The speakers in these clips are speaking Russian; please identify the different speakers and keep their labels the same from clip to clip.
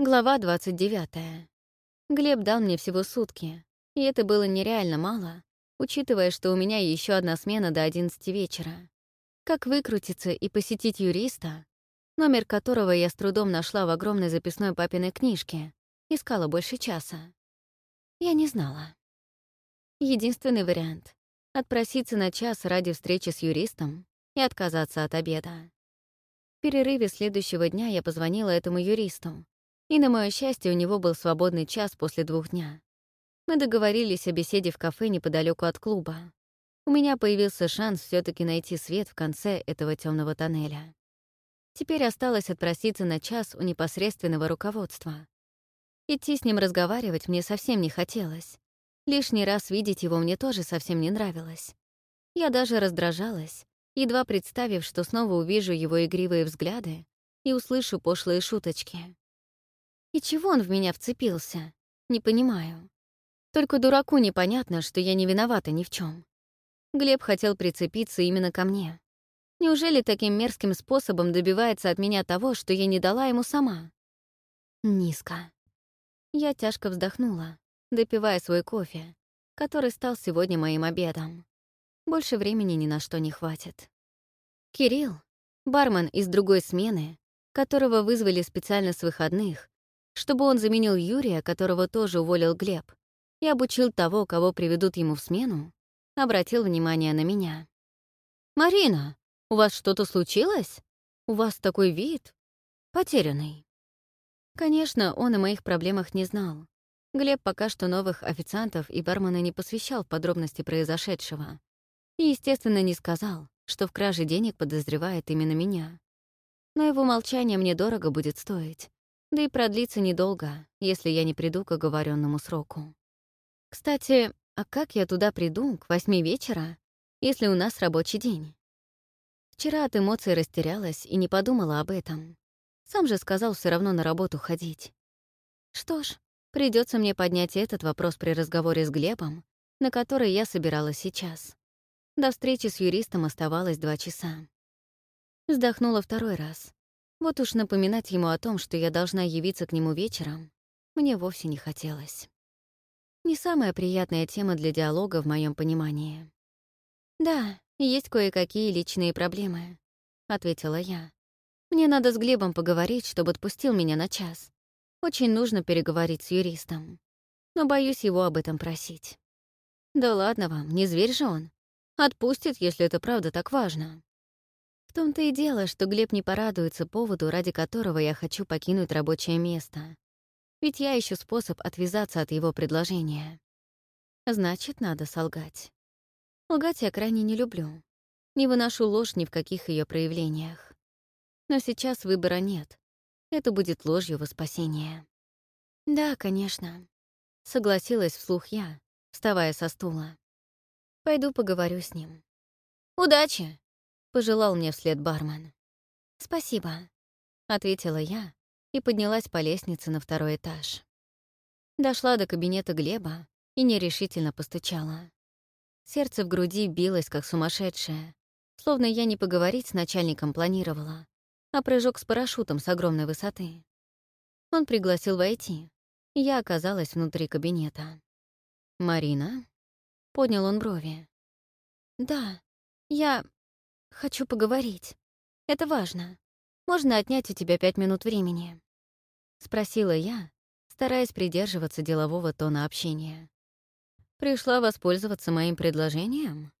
Speaker 1: Глава 29. Глеб дал мне всего сутки, и это было нереально мало, учитывая, что у меня еще одна смена до 11 вечера. Как выкрутиться и посетить юриста, номер которого я с трудом нашла в огромной записной папиной книжке, искала больше часа. Я не знала. Единственный вариант — отпроситься на час ради встречи с юристом и отказаться от обеда. В перерыве следующего дня я позвонила этому юристу, и, на мое счастье, у него был свободный час после двух дня. Мы договорились о беседе в кафе неподалеку от клуба. У меня появился шанс все таки найти свет в конце этого темного тоннеля. Теперь осталось отпроситься на час у непосредственного руководства. Идти с ним разговаривать мне совсем не хотелось. Лишний раз видеть его мне тоже совсем не нравилось. Я даже раздражалась, едва представив, что снова увижу его игривые взгляды и услышу пошлые шуточки. И чего он в меня вцепился? Не понимаю. Только дураку непонятно, что я не виновата ни в чем. Глеб хотел прицепиться именно ко мне. Неужели таким мерзким способом добивается от меня того, что я не дала ему сама? Низко. Я тяжко вздохнула, допивая свой кофе, который стал сегодня моим обедом. Больше времени ни на что не хватит. Кирилл, бармен из другой смены, которого вызвали специально с выходных, чтобы он заменил Юрия, которого тоже уволил Глеб, и обучил того, кого приведут ему в смену, обратил внимание на меня. «Марина, у вас что-то случилось? У вас такой вид? Потерянный». Конечно, он о моих проблемах не знал. Глеб пока что новых официантов и бармена не посвящал в подробности произошедшего. И, естественно, не сказал, что в краже денег подозревает именно меня. Но его молчание мне дорого будет стоить. Да и продлится недолго, если я не приду к оговоренному сроку. Кстати, а как я туда приду к восьми вечера, если у нас рабочий день? Вчера от эмоций растерялась и не подумала об этом. Сам же сказал все равно на работу ходить. Что ж, придется мне поднять этот вопрос при разговоре с Глебом, на который я собиралась сейчас. До встречи с юристом оставалось два часа. Вздохнула второй раз, вот уж напоминать ему о том, что я должна явиться к нему вечером, мне вовсе не хотелось. Не самая приятная тема для диалога в моем понимании. «Да, есть кое-какие личные проблемы», — ответила я. «Мне надо с Глебом поговорить, чтобы отпустил меня на час. Очень нужно переговорить с юристом. Но боюсь его об этом просить». «Да ладно вам, не зверь же он. Отпустит, если это правда так важно». В том-то и дело, что Глеб не порадуется поводу, ради которого я хочу покинуть рабочее место. Ведь я ищу способ отвязаться от его предложения. Значит, надо солгать. Лгать я крайне не люблю. Не выношу ложь ни в каких ее проявлениях. Но сейчас выбора нет. Это будет ложью во спасение. Да, конечно. Согласилась вслух я, вставая со стула. Пойду поговорю с ним. «Удачи!» Пожелал мне вслед бармен. «Спасибо», — ответила я и поднялась по лестнице на второй этаж. Дошла до кабинета Глеба и нерешительно постучала. Сердце в груди билось, как сумасшедшее, словно я не поговорить с начальником планировала, а прыжок с парашютом с огромной высоты. Он пригласил войти, и я оказалась внутри кабинета. «Марина?» — поднял он брови. «Да, я... «Хочу поговорить. Это важно. Можно отнять у тебя пять минут времени?» Спросила я, стараясь придерживаться делового тона общения. «Пришла воспользоваться моим предложением?»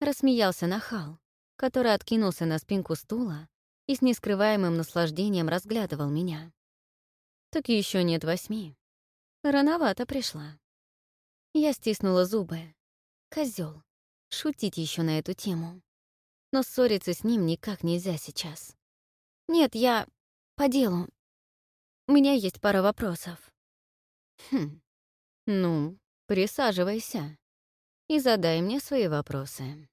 Speaker 1: Рассмеялся нахал, который откинулся на спинку стула и с нескрываемым наслаждением разглядывал меня. «Так еще нет восьми. Рановато пришла». Я стиснула зубы. Козел. Шутить еще на эту тему но ссориться с ним никак нельзя сейчас. Нет, я по делу. У меня есть пара вопросов. Хм. Ну, присаживайся и задай мне свои вопросы.